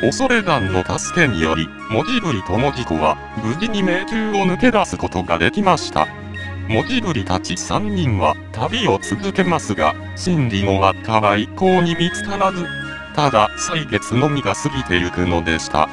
恐れ山の助けにより、文字ぶりとも字子は、無事に迷宮を抜け出すことができました。文字ぶりたち3人は旅を続けますが、真理の輪っかは一向に見つからず、ただ歳月のみが過ぎてゆくのでした。